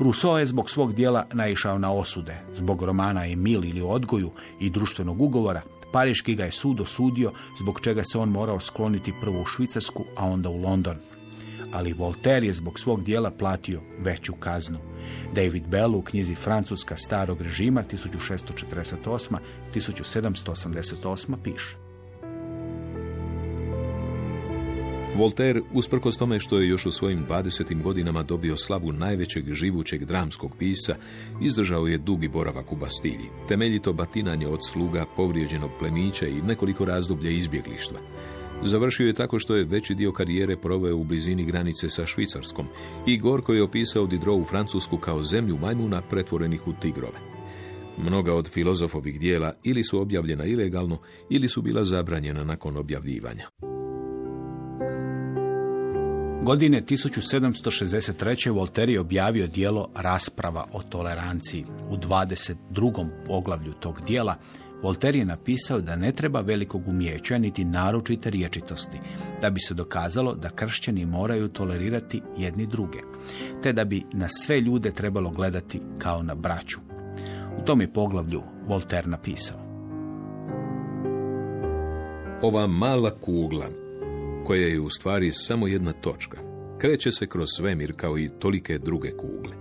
Rousseau je zbog svog dijela naišao na osude, zbog romana Emil ili odgoju i društvenog ugovora, Pariški ga je sud osudio, zbog čega se on morao skloniti prvo u Švicarsku, a onda u London. Ali Voltaire je zbog svog dijela platio veću kaznu. David Bell u knjizi Francuska starog režima 1648-1788 piše. Voltaire, usprkos tome što je još u svojim 20. godinama dobio slavu najvećeg živućeg dramskog pisa, izdržao je dugi boravak u Bastilji, temeljito batinanje od sluga, povrijeđenog plemića i nekoliko razdoblja izbjeglištva. Završio je tako što je veći dio karijere proveo u blizini granice sa Švicarskom i gorko je opisao u Francusku kao zemlju majmuna pretvorenih u tigrove. Mnoga od filozofovih dijela ili su objavljena ilegalno ili su bila zabranjena nakon objavljivanja. Godine 1763. Voltaire je objavio dijelo Rasprava o toleranciji. U 22. poglavlju tog dijela Voltaire je napisao da ne treba velikog umjeća niti naročite riječitosti, da bi se dokazalo da kršćani moraju tolerirati jedni druge, te da bi na sve ljude trebalo gledati kao na braću. U tom je poglavlju Voltaire napisao. Ova mala kugla, koja je u stvari samo jedna točka, kreće se kroz svemir kao i tolike druge kugle.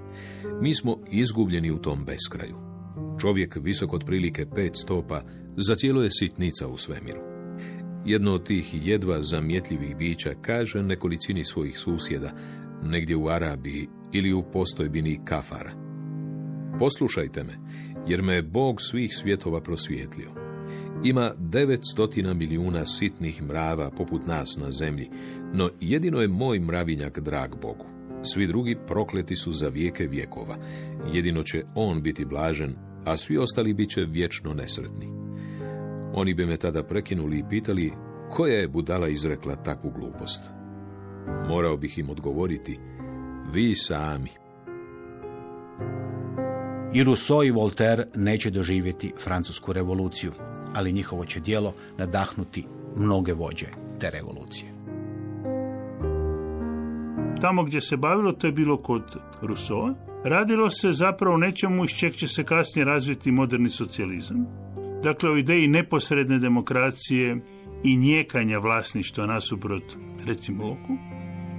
Mi smo izgubljeni u tom beskraju. Čovjek visok otprilike pet stopa zacijelo je sitnica u svemiru. Jedno od tih jedva zamjetljivih bića kaže nekolicini svojih susjeda, negdje u Arabiji ili u postojbini Kafara. Poslušajte me, jer me je Bog svih svjetova prosvijetlio. Ima devet stotina milijuna sitnih mrava poput nas na zemlji, no jedino je moj mravinjak drag Bogu. Svi drugi prokleti su za vijeke vjekova. Jedino će on biti blažen a svi ostali bit će vječno nesretni. Oni bi me tada prekinuli i pitali koja je budala izrekla takvu glupost. Morao bih im odgovoriti, vi sami. I Rousseau i Voltaire neće doživjeti francusku revoluciju, ali njihovo će dijelo nadahnuti mnoge vođe te revolucije. Tamo gdje se bavilo, to je bilo kod Rousseau, Radilo se zapravo nečemu iz čeg će se kasnije razviti moderni socijalizam. Dakle, o ideji neposredne demokracije i njekanja vlasništva nasuprot, recimo, oku.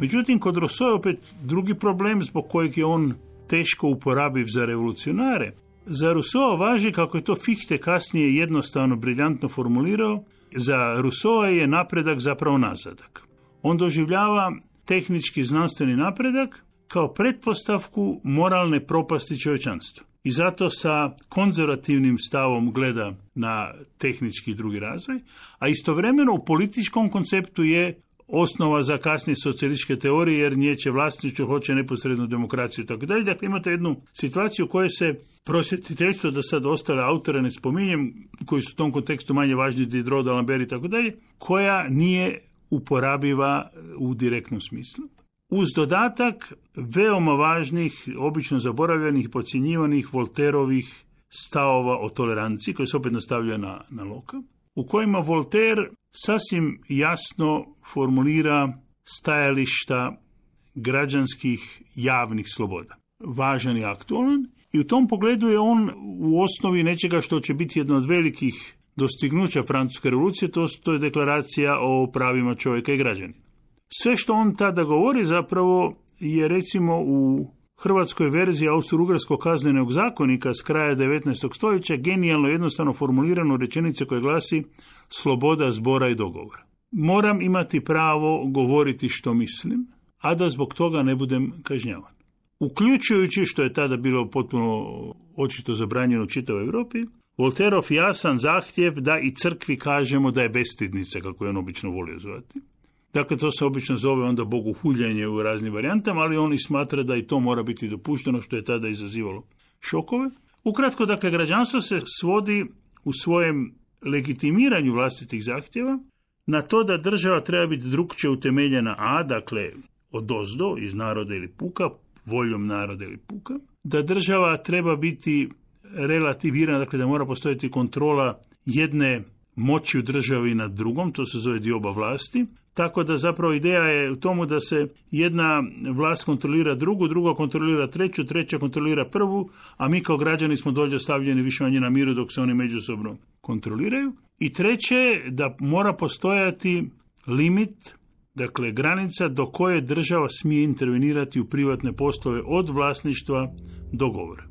Međutim, kod Rousseau je opet drugi problem zbog kojeg je on teško uporabiv za revolucionare. Za Rousseau važi, kako je to Fichte kasnije jednostavno briljantno formulirao, za Rousseau je napredak zapravo nazadak. On doživljava tehnički znanstveni napredak kao pretpostavku moralne propasti čovječanstva. I zato sa konzervativnim stavom gleda na tehnički drugi razvoj, a istovremeno u političkom konceptu je osnova za kasnije socijalističke teorije jer njeće vlasništvo hoće neposrednu demokraciju i tako dalje. Dakle, imate jednu situaciju u kojoj se prosjetiteljstvo, da sad ostale autore ne spominjem, koji su u tom kontekstu manje važni, Diderot, D'Alembert i tako dalje, koja nije uporabiva u direktnom smislu uz dodatak veoma važnih, obično zaboravljenih i Volterovih stavova o toleranciji, koji se opet nastavlja na, na loka, u kojima Voltaire sasvim jasno formulira stajališta građanskih javnih sloboda. Važan i aktualan i u tom pogledu je on u osnovi nečega što će biti jedno od velikih dostignuća Francuske revolucije, to, to je deklaracija o pravima čovjeka i građanina. Sve što on tada govori zapravo je recimo u hrvatskoj verziji austro-ugarskog kaznenog zakonika s kraja 19. stoljeća genijalno jednostavno formulirano rečenice koje glasi sloboda zbora i dogovora. Moram imati pravo govoriti što mislim, a da zbog toga ne budem kažnjavan. Uključujući, što je tada bilo potpuno očito zabranjeno u čitavoj Europi, Volterov jasan zahtjev da i crkvi kažemo da je bestidnica, kako je on obično volio zvati, Dakle, to se obično zove onda bogohuljenje u raznim varijantama, ali oni smatra da i to mora biti dopušteno, što je tada izazivalo šokove. Ukratko, dakle, građanstvo se svodi u svojem legitimiranju vlastitih zahtjeva na to da država treba biti drugčije utemeljena, a, dakle, od ozdo, iz naroda ili puka, voljom naroda ili puka, da država treba biti relativirana, dakle da mora postojati kontrola jedne moći u državi nad drugom, to se zove dioba vlasti, tako da zapravo ideja je u tomu da se jedna vlast kontrolira drugu, druga kontrolira treću, treća kontrolira prvu, a mi kao građani smo dolje ostavljeni više manje na miru dok se oni međusobno kontroliraju. I treće da mora postojati limit, dakle granica do koje država smije intervenirati u privatne poslove od vlasništva do govora.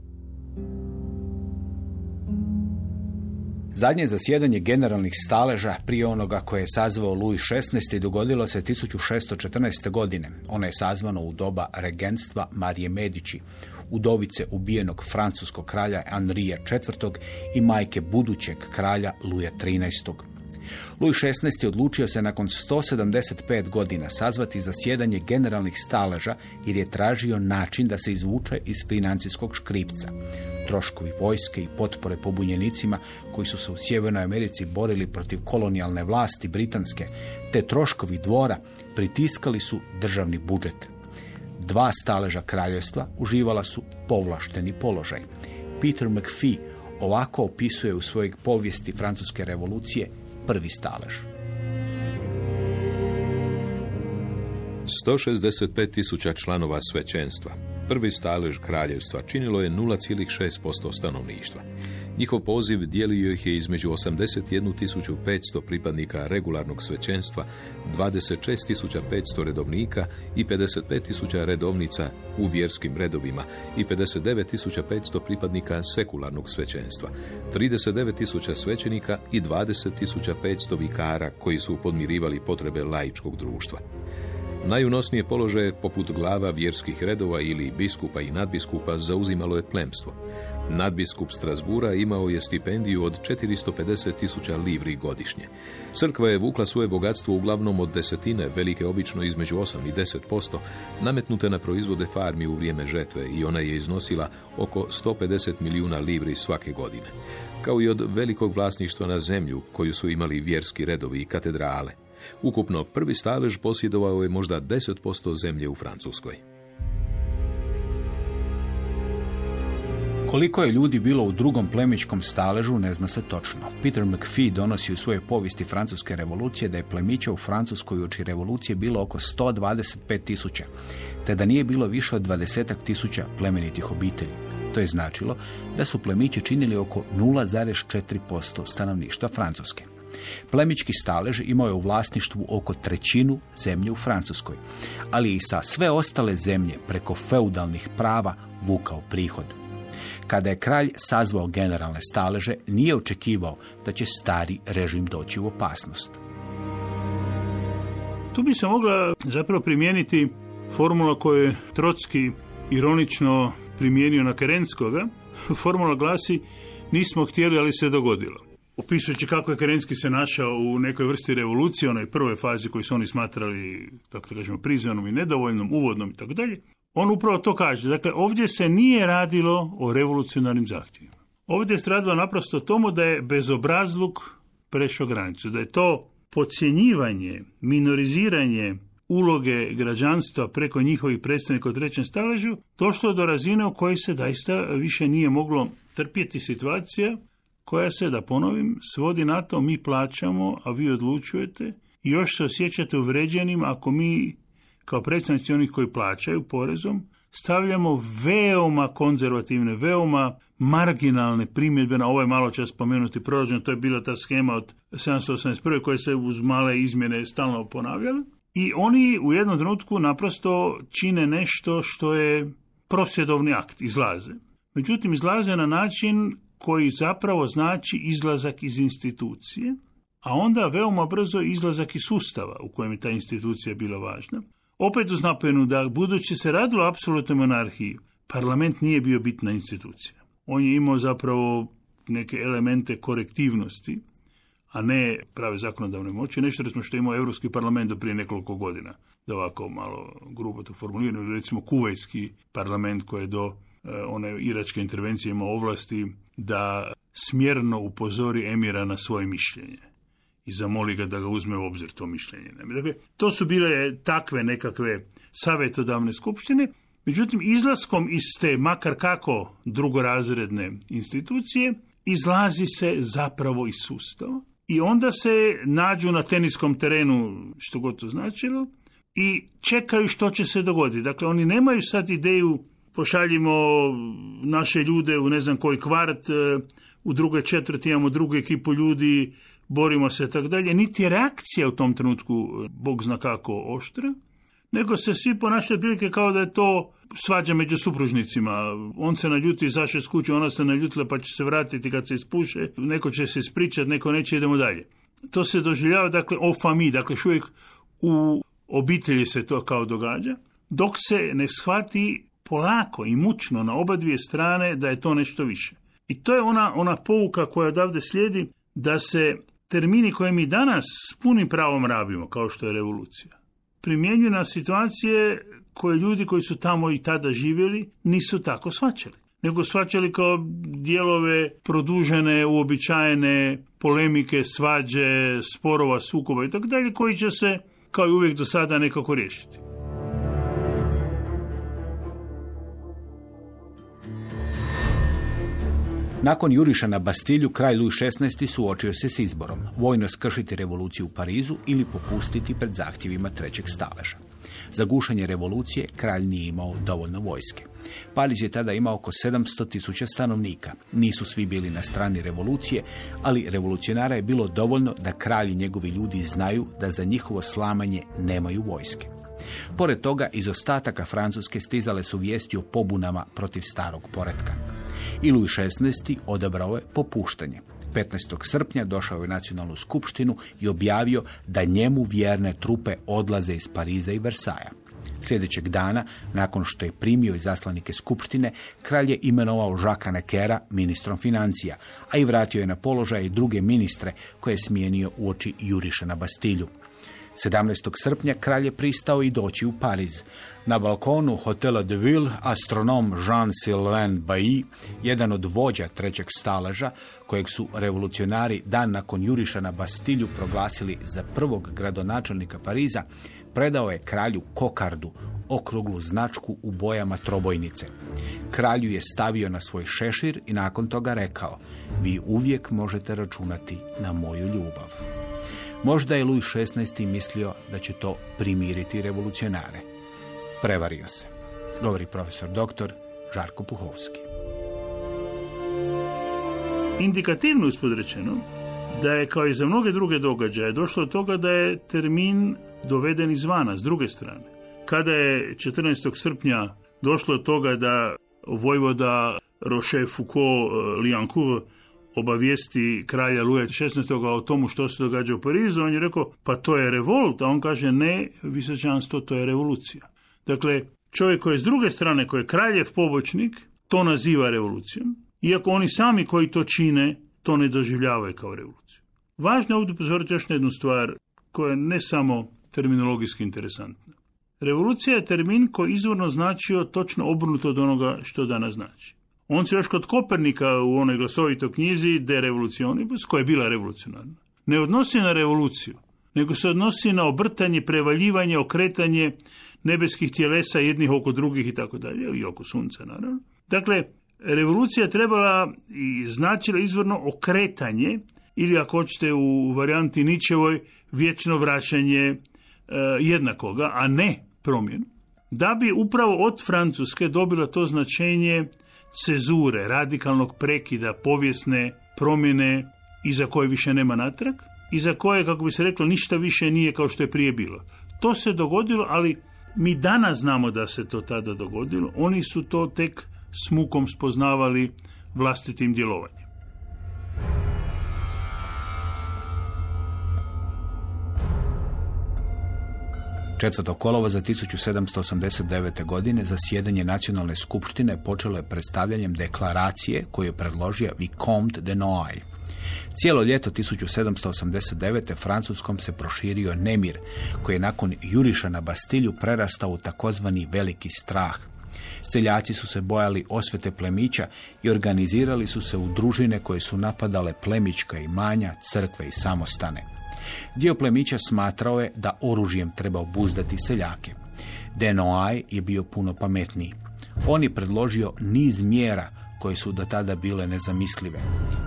Zadnje zasjedanje generalnih staleža prije onoga koje je sazvao Louis XVI. dogodilo se 1614. godine. Ono je sazvano u doba regentstva Marije Medici, udovice ubijenog francuskog kralja Henrija IV. i majke budućeg kralja Luja XIII. Louis XVI. odlučio se nakon 175 godina sazvati zasjedanje generalnih staleža jer je tražio način da se izvuče iz financijskog škripca. Troškovi vojske i potpore pobunjenicima koji su se u Sjevernoj Americi borili protiv kolonijalne vlasti britanske, te troškovi dvora pritiskali su državni budžet. Dva staleža kraljevstva uživala su povlašteni položaj. Peter McPhee ovako opisuje u svojoj povijesti Francuske revolucije prvi stalež. 165 tisuća članova svećenstva. Prvi stalež kraljevstva činilo je 0,6% stanovništva. Njihov poziv dijelio ih je između 81.500 pripadnika regularnog svećenstva, 26.500 redovnika i 55.000 redovnica u vjerskim redovima i 59.500 pripadnika sekularnog svećenstva, 39.000 svećenika i 20.500 vikara koji su podmirivali potrebe laičkog društva. Najunosnije položaje, poput glava vjerskih redova ili biskupa i nadbiskupa, zauzimalo je plemstvo. Nadbiskup Strasbura imao je stipendiju od 450 tisuća livri godišnje. Crkva je vukla svoje bogatstvo uglavnom od desetine, velike obično između 8 i 10%, nametnute na proizvode farmi u vrijeme žetve i ona je iznosila oko 150 milijuna livri svake godine. Kao i od velikog vlasništva na zemlju koju su imali vjerski redovi i katedrale. Ukupno prvi stalež posjedovao je možda 10% zemlje u Francuskoj. Koliko je ljudi bilo u drugom plemičkom staležu ne zna se točno. Peter McPhee donosi u svojoj povijesti Francuske revolucije da je plemića u Francuskoj uoči revolucije bilo oko 125 tisuća, te da nije bilo više od 20 tisuća plemenitih obitelji. To je značilo da su plemići činili oko 0,4% stanovništva Francuske. Plemički stalež imao je u vlasništvu oko trećinu zemlje u Francuskoj, ali i sa sve ostale zemlje preko feudalnih prava vukao prihod. Kada je kralj sazvao generalne staleže, nije očekivao da će stari režim doći u opasnost. Tu bi se mogla zapravo primijeniti formula koju je Trotski ironično primijenio na Kerenskoga. Formula glasi nismo htjeli, ali se dogodilo. Opisujući kako je Kerenski se našao u nekoj vrsti revolucije, onoj prvoj fazi koju su oni smatrali, tako da kažemo, prizvanom i nedovoljnom, uvodnom i tako dalje, on upravo to kaže. Dakle, ovdje se nije radilo o revolucionarnim zahtjevima. Ovdje se radilo naprosto tomu da je bezobrazluk prešao granicu, da je to podcjenjivanje, minoriziranje uloge građanstva preko njihovih predstavnika u trećem staležu došlo do razine u kojoj se daista više nije moglo trpjeti situacija koja se, da ponovim, svodi na to mi plaćamo, a vi odlučujete i još se osjećate uvređenim ako mi kao predstavnici onih koji plaćaju porezom, stavljamo veoma konzervativne, veoma marginalne primjedbe na ovaj malo čas spomenuti proračun, to je bila ta schema od 781. koja se uz male izmjene stalno ponavljala. I oni u jednom trenutku naprosto čine nešto što je prosvjedovni akt, izlaze. Međutim, izlaze na način koji zapravo znači izlazak iz institucije, a onda veoma brzo izlazak iz sustava u kojem je ta institucija bila važna. Opet uz napojenu da budući se radilo apsolutnoj monarhiji, parlament nije bio bitna institucija. On je imao zapravo neke elemente korektivnosti, a ne prave zakonodavne moći. Nešto recimo što je imao Europski parlament do prije nekoliko godina, da ovako malo grubo to formulirano, recimo kuvajski parlament koji je do e, one iračke intervencije imao ovlasti da smjerno upozori emira na svoje mišljenje i zamoli ga da ga uzme u obzir to mišljenje. Dakle, to su bile takve nekakve savjetodavne skupštine, međutim izlaskom iz te makar kako drugorazredne institucije izlazi se zapravo iz sustava i onda se nađu na teniskom terenu, što god to značilo, i čekaju što će se dogoditi. Dakle, oni nemaju sad ideju pošaljimo naše ljude u ne znam koji kvart, e, u druge četvrti imamo drugu ekipu ljudi, borimo se tako dalje, niti je reakcija u tom trenutku, Bog zna kako, oštra, nego se svi ponašaju otprilike kao da je to svađa među supružnicima. On se naljuti, izaše s kuće, ona se naljutila pa će se vratiti kad se ispuše, neko će se ispričati, neko neće, idemo dalje. To se doživljava, dakle, o fami, dakle, još uvijek u obitelji se to kao događa, dok se ne shvati polako i mučno na oba dvije strane da je to nešto više. I to je ona, ona pouka koja odavde slijedi da se termini koje mi danas s punim pravom rabimo, kao što je revolucija, primjenjuju na situacije koje ljudi koji su tamo i tada živjeli nisu tako shvaćali nego shvaćali kao dijelove produžene, uobičajene polemike, svađe, sporova, sukoba i koji će se, kao i uvijek do sada, nekako riješiti. Nakon juriša na Bastilju, kralj Louis XVI. suočio se s izborom. Vojno skršiti revoluciju u Parizu ili popustiti pred zahtjevima trećeg staleža. Za gušenje revolucije kralj nije imao dovoljno vojske. Pariz je tada imao oko 700 tisuća stanovnika. Nisu svi bili na strani revolucije, ali revolucionara je bilo dovoljno da kralj i njegovi ljudi znaju da za njihovo slamanje nemaju vojske. Pored toga, iz ostataka Francuske stizale su vijesti o pobunama protiv starog poretka. I Louis XVI. odabrao je popuštanje. 15. srpnja došao je u nacionalnu skupštinu i objavio da njemu vjerne trupe odlaze iz Pariza i Versaja. Sljedećeg dana, nakon što je primio izaslanike skupštine, kralj je imenovao Žaka Nekera ministrom financija, a i vratio je na položaj druge ministre koje je smijenio u oči juriša na Bastilju. 17. srpnja kralj je pristao i doći u Pariz. Na balkonu hotela de Ville astronom Jean-Sylvain Bailly, jedan od vođa trećeg staleža, kojeg su revolucionari dan nakon juriša na Bastilju proglasili za prvog gradonačelnika Pariza, predao je kralju kokardu, okruglu značku u bojama trobojnice. Kralju je stavio na svoj šešir i nakon toga rekao, vi uvijek možete računati na moju ljubav. Možda je Louis XVI. mislio da će to primiriti revolucionare. Prevario se, govori profesor doktor Žarko Puhovski. Indikativno uspod rečeno da je kao i za mnoge druge događaje došlo do toga da je termin doveden izvana, s druge strane. Kada je 14. srpnja došlo do toga da vojvoda Roche Foucault eh, Liancourt obavijesti kralja Luja XVI. o tomu što se događa u Parizu, on je rekao, pa to je revolt, a on kaže, ne, visočanstvo, to je revolucija. Dakle, čovjek koji je s druge strane, koji je kraljev pobočnik, to naziva revolucijom, iako oni sami koji to čine, to ne doživljavaju kao revoluciju. Važno je ovdje upozoriti još na jednu stvar koja je ne samo terminologijski interesantna. Revolucija je termin koji izvorno značio točno obrnuto od onoga što danas znači. On se još kod Kopernika u onoj glasovitoj knjizi De Revolutionibus, koja je bila revolucionarna, ne odnosi na revoluciju, nego se odnosi na obrtanje, prevaljivanje, okretanje nebeskih tjelesa jednih oko drugih i tako dalje, i oko sunca naravno. Dakle, revolucija trebala i značila izvorno okretanje, ili ako hoćete u varijanti Ničevoj, vječno vraćanje e, jednakoga, a ne promjenu. Da bi upravo od Francuske dobila to značenje cezure, radikalnog prekida, povijesne promjene iza koje više nema natrag i za koje, kako bi se reklo, ništa više nije kao što je prije bilo. To se dogodilo, ali mi danas znamo da se to tada dogodilo. Oni su to tek s mukom spoznavali vlastitim djelovanjem. 4. kolova za 1789. godine zasjedanje nacionalne skupštine počelo je predstavljanjem deklaracije koju je predložio Vicomte de Noailles. Cijelo ljeto 1789. Francuskom se proširio nemir, koji je nakon juriša na Bastilju prerastao u takozvani veliki strah. Seljaci su se bojali osvete plemića i organizirali su se u družine koje su napadale plemička imanja, crkve i samostane. Dio plemića smatrao je da oružjem treba obuzdati seljake. Denoaj je bio puno pametniji. On je predložio niz mjera koje su do tada bile nezamislive.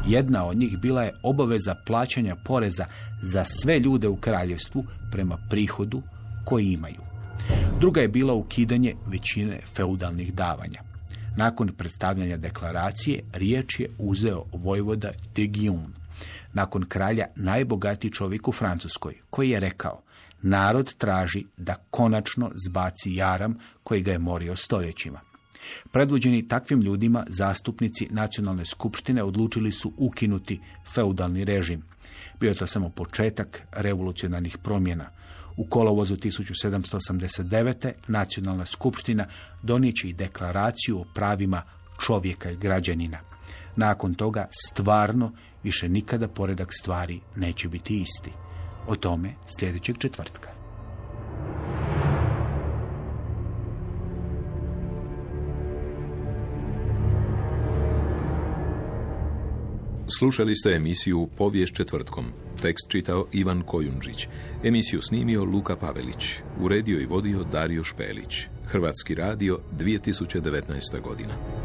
Jedna od njih bila je obaveza plaćanja poreza za sve ljude u kraljevstvu prema prihodu koji imaju. Druga je bila ukidanje većine feudalnih davanja. Nakon predstavljanja deklaracije riječ je uzeo vojvoda de Guillaume, nakon kralja najbogatiji čovjek u Francuskoj, koji je rekao narod traži da konačno zbaci jaram koji ga je morio stoljećima. Predvođeni takvim ljudima, zastupnici nacionalne skupštine odlučili su ukinuti feudalni režim. Bio je to samo početak revolucionarnih promjena. U kolovozu 1789. nacionalna skupština donijeće i deklaraciju o pravima čovjeka i građanina. Nakon toga stvarno više nikada poredak stvari neće biti isti. O tome sljedećeg četvrtka. Slušali ste emisiju Povijest četvrtkom. Tekst čitao Ivan Kojundžić. Emisiju snimio Luka Pavelić. Uredio i vodio Dario Špelić. Hrvatski radio 2019. godina.